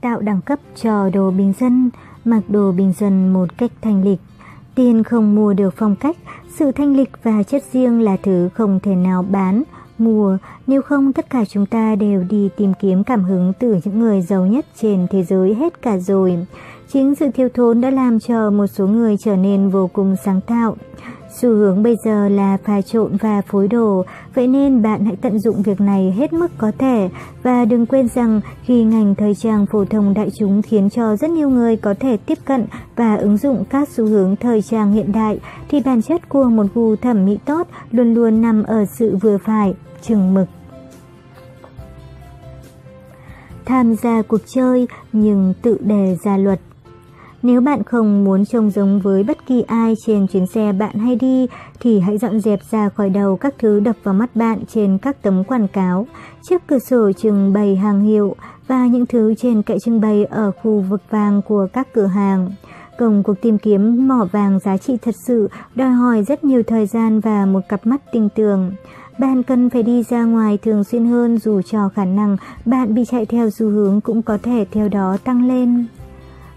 tạo đẳng cấp cho đồ bình dân, mặc đồ bình dân một cách thanh lịch. Tiền không mua được phong cách, sự thanh lịch và chất riêng là thứ không thể nào bán, mua, nếu không tất cả chúng ta đều đi tìm kiếm cảm hứng từ những người giàu nhất trên thế giới hết cả rồi. Chính sự thiếu thốn đã làm cho một số người trở nên vô cùng sáng tạo. Xu hướng bây giờ là pha trộn và phối đồ, vậy nên bạn hãy tận dụng việc này hết mức có thể và đừng quên rằng khi ngành thời trang phổ thông đại chúng khiến cho rất nhiều người có thể tiếp cận và ứng dụng các xu hướng thời trang hiện đại thì bản chất của một gu thẩm mỹ tốt luôn luôn nằm ở sự vừa phải, chừng mực. Tham gia cuộc chơi nhưng tự đề ra luật nếu bạn không muốn trông giống với bất kỳ ai trên chuyến xe bạn hay đi, thì hãy dọn dẹp ra khỏi đầu các thứ đập vào mắt bạn trên các tấm quảng cáo, chiếc cửa sổ trưng bày hàng hiệu và những thứ trên kệ trưng bày ở khu vực vàng của các cửa hàng. Công cuộc tìm kiếm mỏ vàng giá trị thật sự đòi hỏi rất nhiều thời gian và một cặp mắt tinh tường. Bạn cần phải đi ra ngoài thường xuyên hơn dù cho khả năng bạn bị chạy theo xu hướng cũng có thể theo đó tăng lên.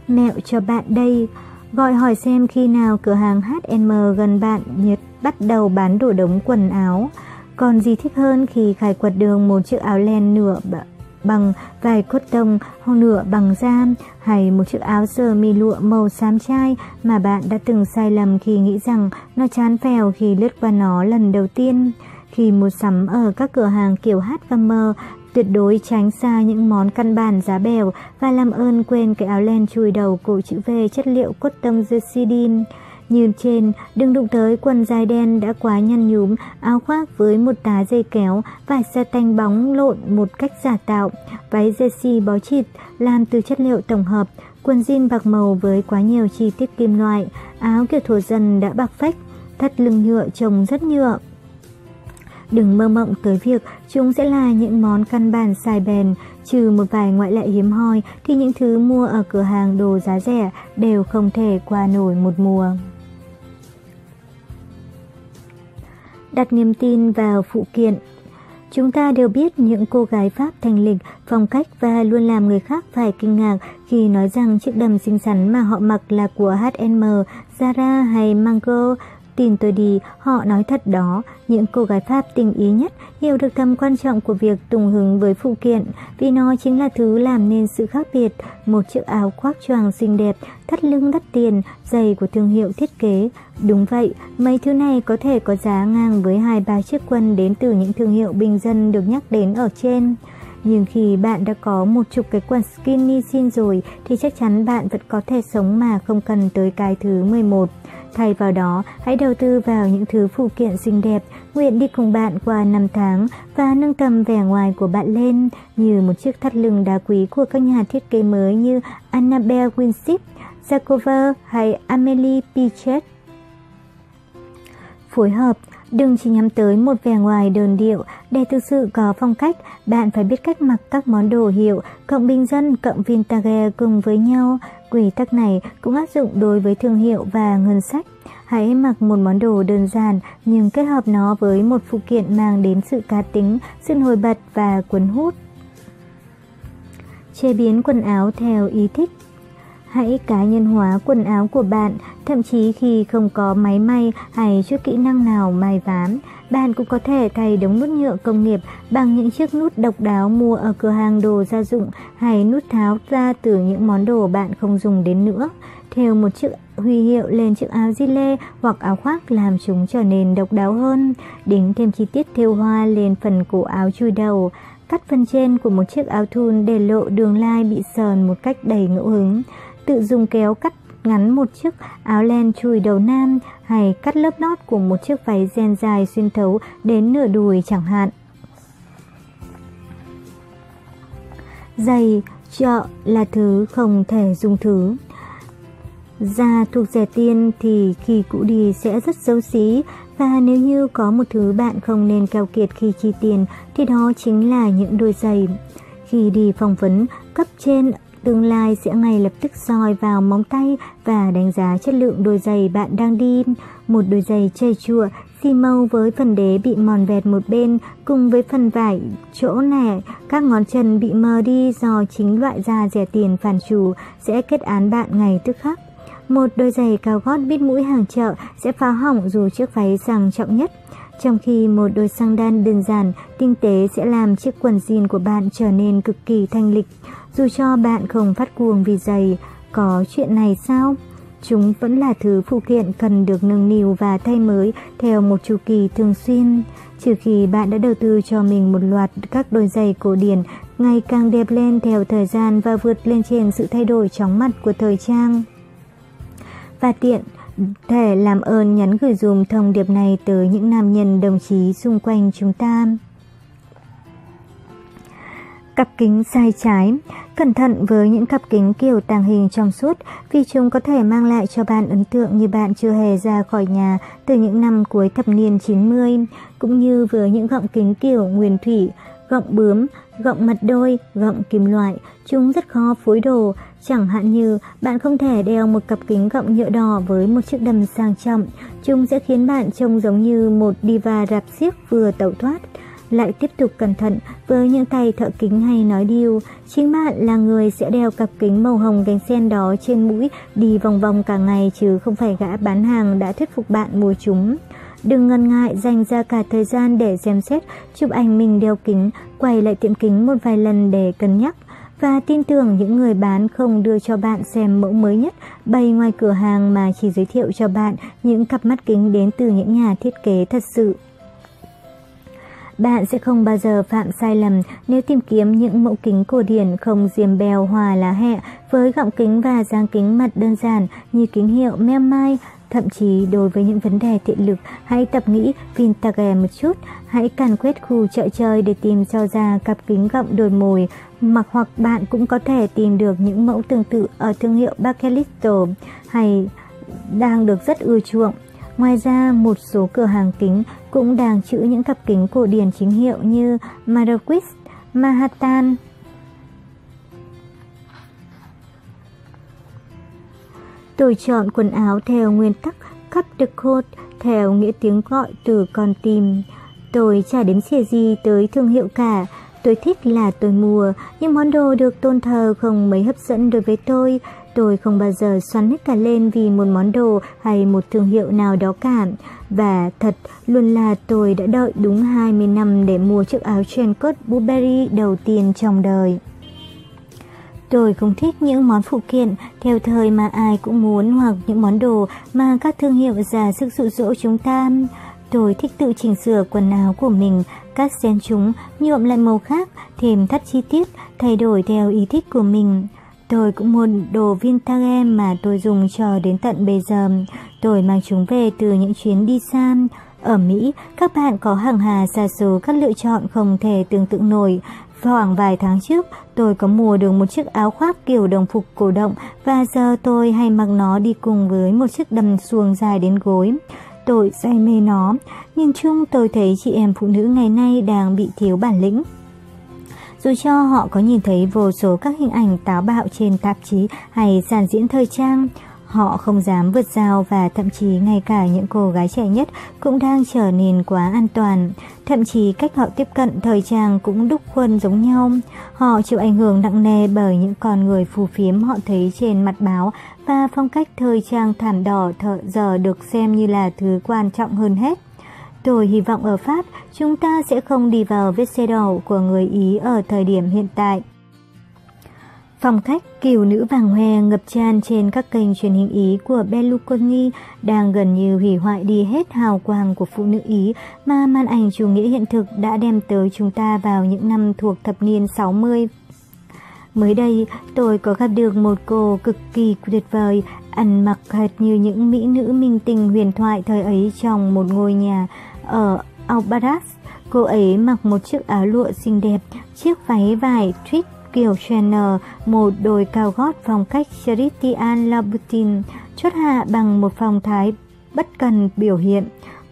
Mẹo cho bạn đây, gọi hỏi xem khi nào cửa hàng H&M gần bạn nhiệt bắt đầu bán đồ đống quần áo. Còn gì thích hơn khi khai quật đường một chiếc áo len nửa bằng vài cốt tông hoặc nửa bằng da hay một chiếc áo sơ mi lụa màu xám chai mà bạn đã từng sai lầm khi nghĩ rằng nó chán phèo khi lướt qua nó lần đầu tiên. Khi mua sắm ở các cửa hàng kiểu H&M tuyệt đối tránh xa những món căn bản giá bèo và làm ơn quên cái áo len chùi đầu cổ chữ V chất liệu cốt tông jersey Như trên, đừng đụng tới quần dài đen đã quá nhăn nhúm, áo khoác với một tá dây kéo, vải xe tanh bóng lộn một cách giả tạo, váy jersey bó chịt làm từ chất liệu tổng hợp, quần jean bạc màu với quá nhiều chi tiết kim loại, áo kiểu thổ dân đã bạc phách, thắt lưng nhựa trông rất nhựa. Đừng mơ mộng tới việc chúng sẽ là những món căn bản xài bền, trừ một vài ngoại lệ hiếm hoi thì những thứ mua ở cửa hàng đồ giá rẻ đều không thể qua nổi một mùa. Đặt niềm tin vào phụ kiện Chúng ta đều biết những cô gái Pháp thành lịch, phong cách và luôn làm người khác phải kinh ngạc khi nói rằng chiếc đầm xinh xắn mà họ mặc là của H&M, Zara hay Mango Tin tôi đi, họ nói thật đó, những cô gái Pháp tình ý nhất hiểu được tầm quan trọng của việc tùng hứng với phụ kiện, vì nó chính là thứ làm nên sự khác biệt. Một chiếc áo khoác choàng xinh đẹp, thắt lưng đắt tiền, giày của thương hiệu thiết kế. Đúng vậy, mấy thứ này có thể có giá ngang với hai ba chiếc quần đến từ những thương hiệu bình dân được nhắc đến ở trên. Nhưng khi bạn đã có một chục cái quần skinny jean rồi thì chắc chắn bạn vẫn có thể sống mà không cần tới cái thứ 11. Thay vào đó, hãy đầu tư vào những thứ phụ kiện xinh đẹp, nguyện đi cùng bạn qua năm tháng và nâng tầm vẻ ngoài của bạn lên như một chiếc thắt lưng đá quý của các nhà thiết kế mới như Annabelle Winship, Zakova hay Amelie Pichet. Phối hợp Đừng chỉ nhắm tới một vẻ ngoài đơn điệu, để thực sự có phong cách, bạn phải biết cách mặc các món đồ hiệu, cộng bình dân, cộng vintage cùng với nhau. Quy tắc này cũng áp dụng đối với thương hiệu và ngân sách. Hãy mặc một món đồ đơn giản nhưng kết hợp nó với một phụ kiện mang đến sự cá tính, sự nổi bật và cuốn hút. Chế biến quần áo theo ý thích Hãy cá nhân hóa quần áo của bạn, thậm chí khi không có máy may hay chút kỹ năng nào may ván, bạn cũng có thể thay đống nút nhựa công nghiệp bằng những chiếc nút độc đáo mua ở cửa hàng đồ gia dụng hay nút tháo ra từ những món đồ bạn không dùng đến nữa. Theo một chiếc huy hiệu lên chiếc áo lê hoặc áo khoác làm chúng trở nên độc đáo hơn. Đính thêm chi tiết thêu hoa lên phần cổ áo chui đầu. Cắt phần trên của một chiếc áo thun để lộ đường lai bị sờn một cách đầy ngẫu hứng tự dùng kéo cắt ngắn một chiếc áo len chùi đầu nam hay cắt lớp lót của một chiếc váy ren dài xuyên thấu đến nửa đùi chẳng hạn. Giày, chợ là thứ không thể dùng thứ. Da thuộc rẻ tiền thì khi cũ đi sẽ rất xấu xí và nếu như có một thứ bạn không nên keo kiệt khi chi tiền thì đó chính là những đôi giày. Khi đi phỏng vấn, cấp trên tương lai sẽ ngay lập tức soi vào móng tay và đánh giá chất lượng đôi giày bạn đang đi. Một đôi giày chây chua, xi mâu với phần đế bị mòn vẹt một bên cùng với phần vải chỗ nẻ, các ngón chân bị mờ đi do chính loại da rẻ tiền phản chủ sẽ kết án bạn ngày tức khắc. Một đôi giày cao gót bít mũi hàng chợ sẽ phá hỏng dù chiếc váy sang trọng nhất. Trong khi một đôi xăng đan đơn giản, tinh tế sẽ làm chiếc quần jean của bạn trở nên cực kỳ thanh lịch. Dù cho bạn không phát cuồng vì giày, có chuyện này sao? Chúng vẫn là thứ phụ kiện cần được nâng niu và thay mới theo một chu kỳ thường xuyên. Trừ khi bạn đã đầu tư cho mình một loạt các đôi giày cổ điển ngày càng đẹp lên theo thời gian và vượt lên trên sự thay đổi chóng mặt của thời trang. Và tiện, thể làm ơn nhắn gửi dùm thông điệp này tới những nam nhân đồng chí xung quanh chúng ta. Cặp kính sai trái Cẩn thận với những cặp kính kiểu tàng hình trong suốt vì chúng có thể mang lại cho bạn ấn tượng như bạn chưa hề ra khỏi nhà từ những năm cuối thập niên 90, cũng như với những gọng kính kiểu nguyên thủy, gọng bướm, gọng mặt đôi, gọng kim loại, chúng rất khó phối đồ. Chẳng hạn như bạn không thể đeo một cặp kính gọng nhựa đỏ với một chiếc đầm sang trọng, chúng sẽ khiến bạn trông giống như một diva rạp xiếc vừa tẩu thoát lại tiếp tục cẩn thận với những tay thợ kính hay nói điêu. Chính bạn là người sẽ đeo cặp kính màu hồng cánh sen đó trên mũi đi vòng vòng cả ngày chứ không phải gã bán hàng đã thuyết phục bạn mua chúng. Đừng ngần ngại dành ra cả thời gian để xem xét, chụp ảnh mình đeo kính, quay lại tiệm kính một vài lần để cân nhắc và tin tưởng những người bán không đưa cho bạn xem mẫu mới nhất bày ngoài cửa hàng mà chỉ giới thiệu cho bạn những cặp mắt kính đến từ những nhà thiết kế thật sự. Bạn sẽ không bao giờ phạm sai lầm nếu tìm kiếm những mẫu kính cổ điển không diềm bèo hòa lá hẹ với gọng kính và dáng kính mặt đơn giản như kính hiệu Mel Mai. Thậm chí đối với những vấn đề tiện lực, hãy tập nghĩ vintage một chút, hãy càn quét khu chợ chơi để tìm cho ra cặp kính gọng đồi mồi, mặc hoặc bạn cũng có thể tìm được những mẫu tương tự ở thương hiệu Bakelito hay đang được rất ưa chuộng. Ngoài ra, một số cửa hàng kính cũng đang trữ những cặp kính cổ điển chính hiệu như Marquis, Manhattan. Tôi chọn quần áo theo nguyên tắc cut the coat theo nghĩa tiếng gọi từ con tim. Tôi chả đếm xỉa gì tới thương hiệu cả. Tôi thích là tôi mua, nhưng món đồ được tôn thờ không mấy hấp dẫn đối với tôi. Tôi không bao giờ xoắn hết cả lên vì một món đồ hay một thương hiệu nào đó cả. Và thật, luôn là tôi đã đợi đúng 20 năm để mua chiếc áo trenchcoat Burberry đầu tiên trong đời. Tôi không thích những món phụ kiện theo thời mà ai cũng muốn hoặc những món đồ mà các thương hiệu giả sức dụ dỗ chúng ta. Tôi thích tự chỉnh sửa quần áo của mình, cắt xén chúng, nhuộm lại màu khác, thêm thắt chi tiết, thay đổi theo ý thích của mình. Tôi cũng mua đồ vintage mà tôi dùng cho đến tận bây giờ. Tôi mang chúng về từ những chuyến đi xa. Ở Mỹ, các bạn có hàng hà xa số các lựa chọn không thể tưởng tượng nổi. Khoảng vài tháng trước, tôi có mua được một chiếc áo khoác kiểu đồng phục cổ động và giờ tôi hay mặc nó đi cùng với một chiếc đầm xuồng dài đến gối. Tôi say mê nó, nhìn chung tôi thấy chị em phụ nữ ngày nay đang bị thiếu bản lĩnh. Dù cho họ có nhìn thấy vô số các hình ảnh táo bạo trên tạp chí hay sàn diễn thời trang, họ không dám vượt rào và thậm chí ngay cả những cô gái trẻ nhất cũng đang trở nên quá an toàn. Thậm chí cách họ tiếp cận thời trang cũng đúc khuôn giống nhau. Họ chịu ảnh hưởng nặng nề bởi những con người phù phiếm họ thấy trên mặt báo và phong cách thời trang thảm đỏ thợ giờ được xem như là thứ quan trọng hơn hết. Tôi hy vọng ở Pháp, chúng ta sẽ không đi vào vết xe đổ của người Ý ở thời điểm hiện tại. Phong cách kiều nữ vàng hoe ngập tràn trên các kênh truyền hình Ý của Berlusconi đang gần như hủy hoại đi hết hào quang của phụ nữ Ý mà màn ảnh chủ nghĩa hiện thực đã đem tới chúng ta vào những năm thuộc thập niên 60. Mới đây, tôi có gặp được một cô cực kỳ tuyệt vời, ăn mặc hệt như những mỹ nữ minh tinh huyền thoại thời ấy trong một ngôi nhà ở Albaraz, cô ấy mặc một chiếc áo lụa xinh đẹp, chiếc váy vải tweed kiểu Chanel, một đôi cao gót phong cách Christian Louboutin, chốt hạ bằng một phong thái bất cần biểu hiện.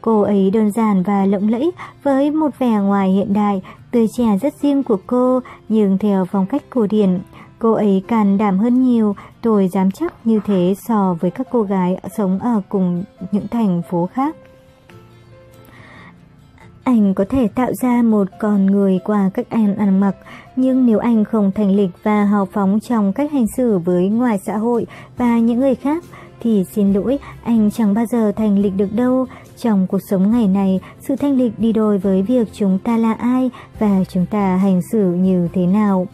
Cô ấy đơn giản và lộng lẫy với một vẻ ngoài hiện đại, tươi trẻ rất riêng của cô nhưng theo phong cách cổ điển. Cô ấy can đảm hơn nhiều, tôi dám chắc như thế so với các cô gái sống ở cùng những thành phố khác. Anh có thể tạo ra một con người qua cách anh ăn mặc, nhưng nếu anh không thành lịch và hào phóng trong cách hành xử với ngoài xã hội và những người khác, thì xin lỗi, anh chẳng bao giờ thành lịch được đâu. Trong cuộc sống ngày này, sự thanh lịch đi đôi với việc chúng ta là ai và chúng ta hành xử như thế nào.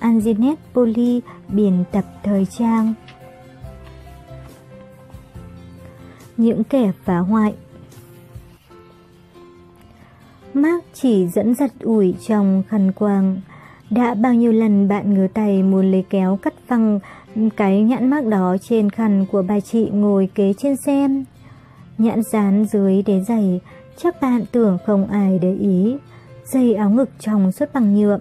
Anjinet Poli, biên tập thời trang Những kẻ phá hoại Mark chỉ dẫn giật ủi trong khăn quàng. Đã bao nhiêu lần bạn ngứa tay muốn lấy kéo cắt văng cái nhãn mác đó trên khăn của bà chị ngồi kế trên xe. Nhãn dán dưới đế giày, chắc bạn tưởng không ai để ý. Dây áo ngực trong suốt bằng nhựa.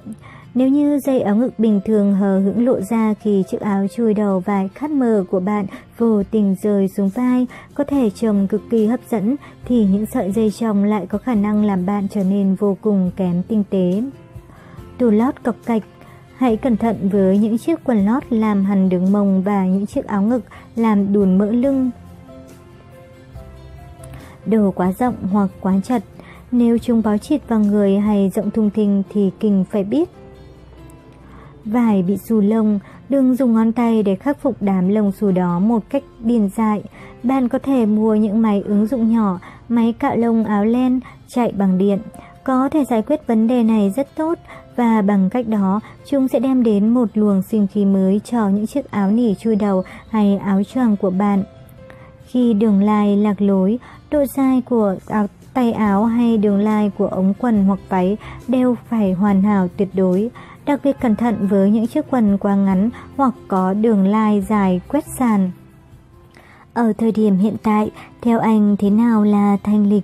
Nếu như dây áo ngực bình thường hờ hững lộ ra khi chiếc áo chui đầu vài khát mờ của bạn vô tình rơi xuống vai, có thể trông cực kỳ hấp dẫn, thì những sợi dây trong lại có khả năng làm bạn trở nên vô cùng kém tinh tế. tù lót cọc cạch Hãy cẩn thận với những chiếc quần lót làm hằn đường mông và những chiếc áo ngực làm đùn mỡ lưng. Đồ quá rộng hoặc quá chật nếu chúng bó chặt vào người hay rộng thùng thình thì kinh phải biết. Vải bị xù lông, đừng dùng ngón tay để khắc phục đám lông xù đó một cách điên dại. Bạn có thể mua những máy ứng dụng nhỏ, máy cạo lông áo len, chạy bằng điện. Có thể giải quyết vấn đề này rất tốt và bằng cách đó chúng sẽ đem đến một luồng sinh khí mới cho những chiếc áo nỉ chui đầu hay áo choàng của bạn. Khi đường lai lạc lối, độ dài của áo tay áo hay đường lai của ống quần hoặc váy đều phải hoàn hảo tuyệt đối. Đặc biệt cẩn thận với những chiếc quần quá ngắn hoặc có đường lai dài quét sàn. Ở thời điểm hiện tại, theo anh thế nào là thanh lịch?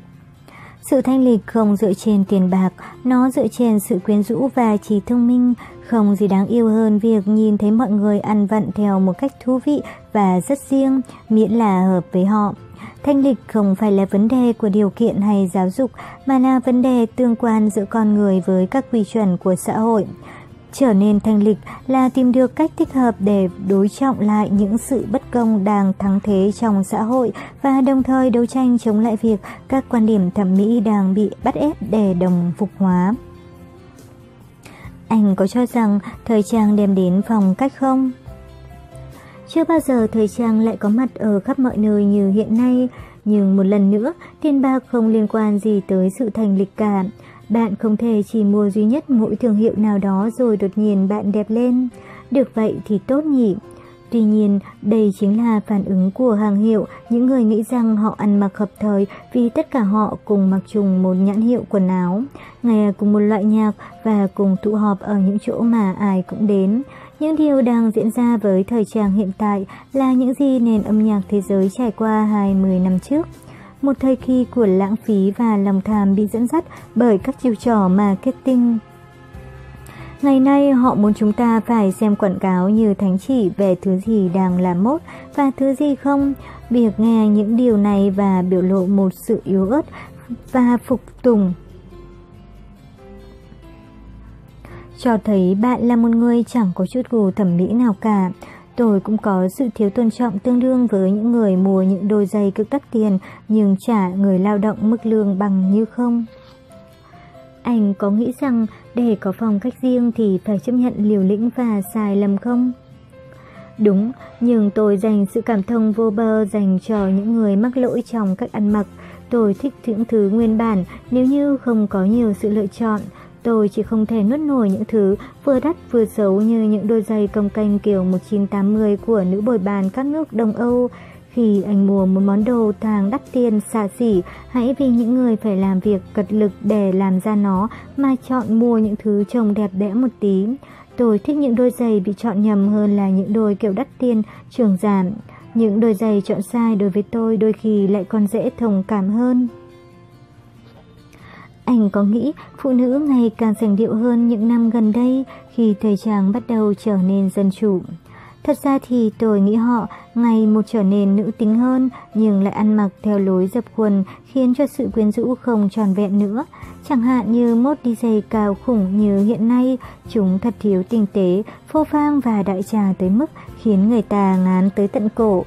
Sự thanh lịch không dựa trên tiền bạc, nó dựa trên sự quyến rũ và trí thông minh. Không gì đáng yêu hơn việc nhìn thấy mọi người ăn vận theo một cách thú vị và rất riêng, miễn là hợp với họ. Thanh lịch không phải là vấn đề của điều kiện hay giáo dục, mà là vấn đề tương quan giữa con người với các quy chuẩn của xã hội. Trở nên thanh lịch là tìm được cách thích hợp để đối trọng lại những sự bất công đang thắng thế trong xã hội và đồng thời đấu tranh chống lại việc các quan điểm thẩm mỹ đang bị bắt ép để đồng phục hóa. Anh có cho rằng thời trang đem đến phong cách không? Chưa bao giờ thời trang lại có mặt ở khắp mọi nơi như hiện nay, nhưng một lần nữa, tiền bạc không liên quan gì tới sự thành lịch cả. Bạn không thể chỉ mua duy nhất mỗi thương hiệu nào đó rồi đột nhiên bạn đẹp lên. Được vậy thì tốt nhỉ. Tuy nhiên, đây chính là phản ứng của hàng hiệu, những người nghĩ rằng họ ăn mặc hợp thời vì tất cả họ cùng mặc chung một nhãn hiệu quần áo, nghe cùng một loại nhạc và cùng tụ họp ở những chỗ mà ai cũng đến. Những điều đang diễn ra với thời trang hiện tại là những gì nền âm nhạc thế giới trải qua 20 năm trước một thời kỳ của lãng phí và lòng tham bị dẫn dắt bởi các chiêu trò marketing. Ngày nay, họ muốn chúng ta phải xem quảng cáo như thánh chỉ về thứ gì đang là mốt và thứ gì không. Việc nghe những điều này và biểu lộ một sự yếu ớt và phục tùng cho thấy bạn là một người chẳng có chút gù thẩm mỹ nào cả. Tôi cũng có sự thiếu tôn trọng tương đương với những người mua những đôi giày cực đắt tiền nhưng trả người lao động mức lương bằng như không. Anh có nghĩ rằng để có phong cách riêng thì phải chấp nhận liều lĩnh và sai lầm không? Đúng, nhưng tôi dành sự cảm thông vô bờ dành cho những người mắc lỗi trong cách ăn mặc. Tôi thích những thứ nguyên bản nếu như không có nhiều sự lựa chọn. Tôi chỉ không thể nuốt nổi những thứ vừa đắt vừa xấu như những đôi giày công canh kiểu 1980 của nữ bồi bàn các nước Đông Âu. Khi anh mua một món đồ thàng đắt tiền xa xỉ, hãy vì những người phải làm việc cật lực để làm ra nó mà chọn mua những thứ trông đẹp đẽ một tí. Tôi thích những đôi giày bị chọn nhầm hơn là những đôi kiểu đắt tiền, trường giảm. Những đôi giày chọn sai đối với tôi đôi khi lại còn dễ thông cảm hơn. Anh có nghĩ phụ nữ ngày càng sành điệu hơn những năm gần đây khi thời trang bắt đầu trở nên dân chủ. Thật ra thì tôi nghĩ họ ngày một trở nên nữ tính hơn nhưng lại ăn mặc theo lối dập khuôn khiến cho sự quyến rũ không tròn vẹn nữa. Chẳng hạn như mốt đi giày cao khủng như hiện nay, chúng thật thiếu tinh tế, phô phang và đại trà tới mức khiến người ta ngán tới tận cổ.